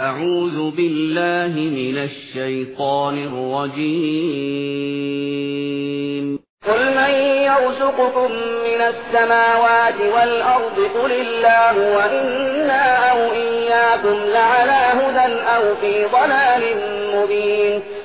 أعوذ بالله من الشيطان الرجيم. قل من يرزقكم من السماوات والأرض قل الله وإنا أو إياكم لعلى هدى أو في ضلال مبين.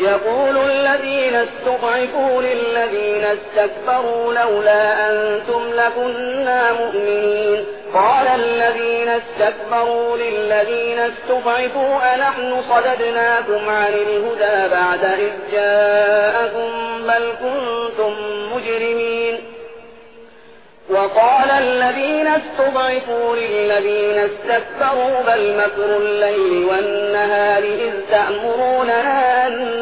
يقول الذين استضعفوا للذين استكبروا لولا أنتم لكنا مؤمنين. قال الذين استكبروا للذين استضعفوا أنحن صددناكم عن الهدى بعد إذ جاءكم بل كنتم مجرمين. وقال الذين استضعفوا للذين استكبروا بل مكر الليل والنهار إذ تأمروننا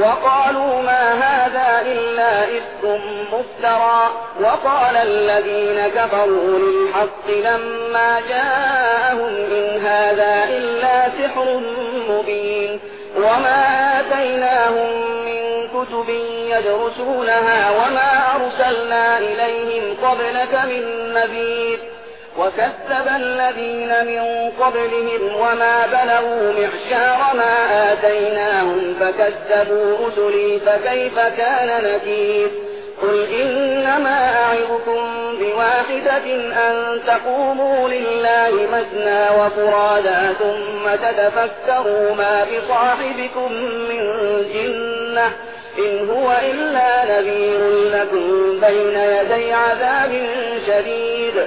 وقالوا ما هذا إلا إفك مفترى. وقال الذين كفروا للحق لما جاءهم إن هذا إلا سحر مبين. وما آتيناهم من كتب يدرسونها وما أرسلنا إليهم قبلك من نذير. وكذب الذين من قبلهم وما بلغوا معشار ما آتيناهم فكذبوا رسلي فكيف كان نكير؟ قل إنما أعظكم بواحدة أن تقوموا لله مثنى وفرادا ثم تتفكروا ما بصاحبكم من جنة إن هو إلا نذير لكم بين يدي عذاب شديد.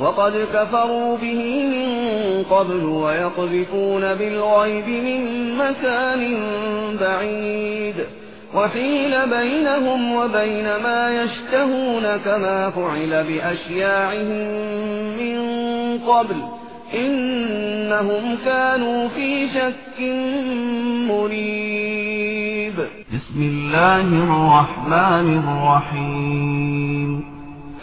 وقد كفروا به من قبل ويقذفون بالغيب من مكان بعيد. وحيل بينهم وبين ما يشتهون كما فعل بأشياعهم من قبل. إنهم كانوا في شك مريب. بسم الله الرحمن الرحيم.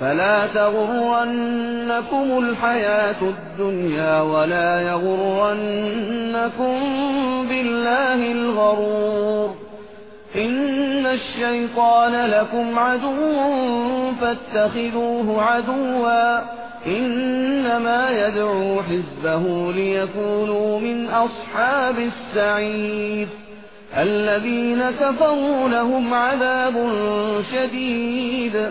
فلا تغرنكم الحياة الدنيا ولا يغرنكم بالله الغرور. إن الشيطان لكم عدو فاتخذوه عدوا. إنما يدعو حزبه ليكونوا من أصحاب السعير. الذين كفروا لهم عذاب شديد.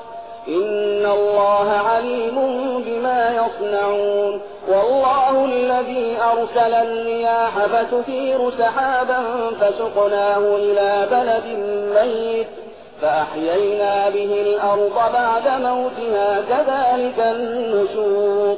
إن الله عليم بما يصنعون والله الذي أرسل الرياح فتثير سحابا فسقناه إلى بلد ميت فأحيينا به الأرض بعد موتها كذلك النشور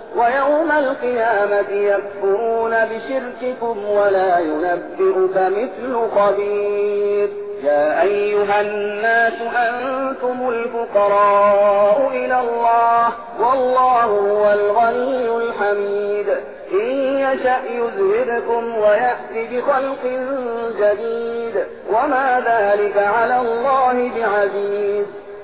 ويوم القيامة يكفرون بشرككم ولا ينبئك مثل خبير. يا أيها الناس أنتم الفقراء إلى الله والله هو الغني الحميد. إن يشأ يذهبكم ويأتي بخلق جديد. وما ذلك على الله بعزيز.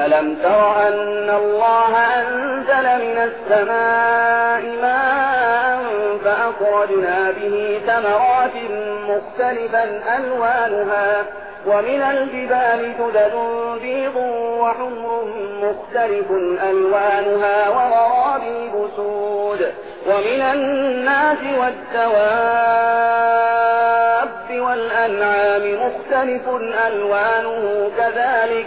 ألم تر أن الله أنزل من السماء ماء فأخرجنا به ثمرات مختلفا ألوانها ومن الجبال جدد بيض وحمر مختلف ألوانها وغرابي بسود ومن الناس والدواب والأنعام مختلف ألوانه كذلك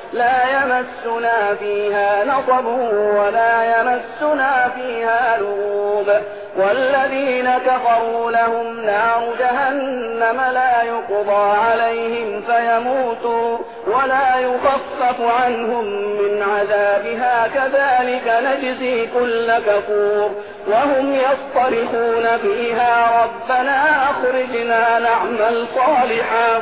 لا يمسنا فيها نصب ولا يمسنا فيها لغوب. والذين كفروا لهم نار جهنم لا يقضى عليهم فيموتوا ولا يخفف عنهم من عذابها. كذلك نجزي كل كفور. وهم يصطرخون فيها. ربنا أخرجنا نعمل صالحا.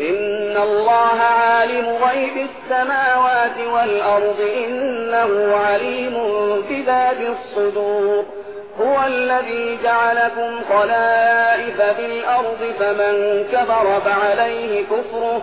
إن الله عالم غيب السماوات والأرض إنه عليم بذات الصدور هو الذي جعلكم خلائف في الأرض فمن كفر فعليه كفره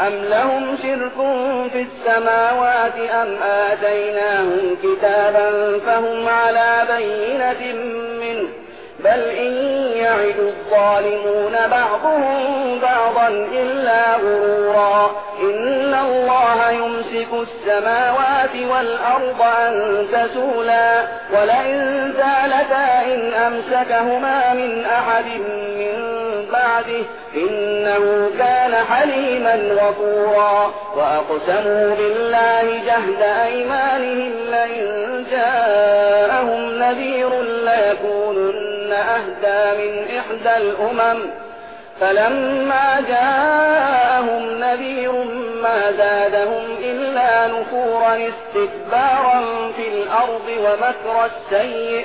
أم لهم شرك في السماوات أم آتيناهم كتابا فهم على بينة منه بل إن يعد الظالمون بعضهم بعضا إلا غرورا. إن الله يمسك السماوات والأرض أن تزولا ولئن زالتا إن أمسكهما من أحد من بعده إنه كان حليما غفورا. وأقسموا بالله جهد أيمانهم لئن جاءهم نذير ليكونن أهدى من إحدى الأمم فلما جاءهم نذير ما زادهم إلا نفورا استكبارا في الأرض ومكر السيئ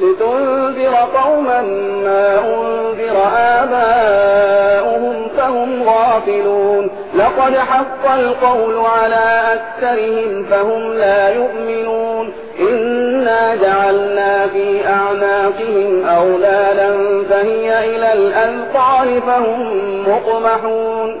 لتنذر قوما ما أنذر آباؤهم فهم غافلون. لقد حق القول على أكثرهم فهم لا يؤمنون. إنا جعلنا في أعناقهم أولادا فهي إلى الأذقان فهم مقمحون.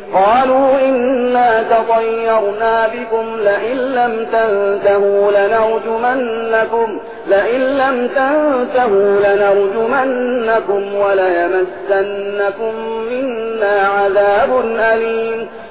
قالوا إنا تطيرنا بكم لئن لم تنتهوا لنرجمنكم لئن لم تنتهوا لنرجمنكم وليمسنكم منا عذاب أليم.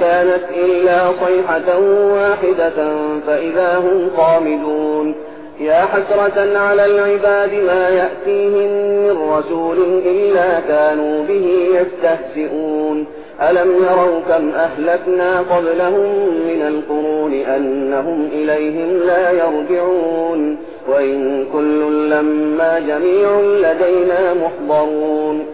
كانت إلا صيحة واحدة فإذا هم خامدون يا حسرة على العباد ما يأتيهم من رسول إلا كانوا به يستهزئون. ألم يروا كم أهلكنا قبلهم من القرون أنهم إليهم لا يرجعون؟ وإن كل لما جميع لدينا محضرون.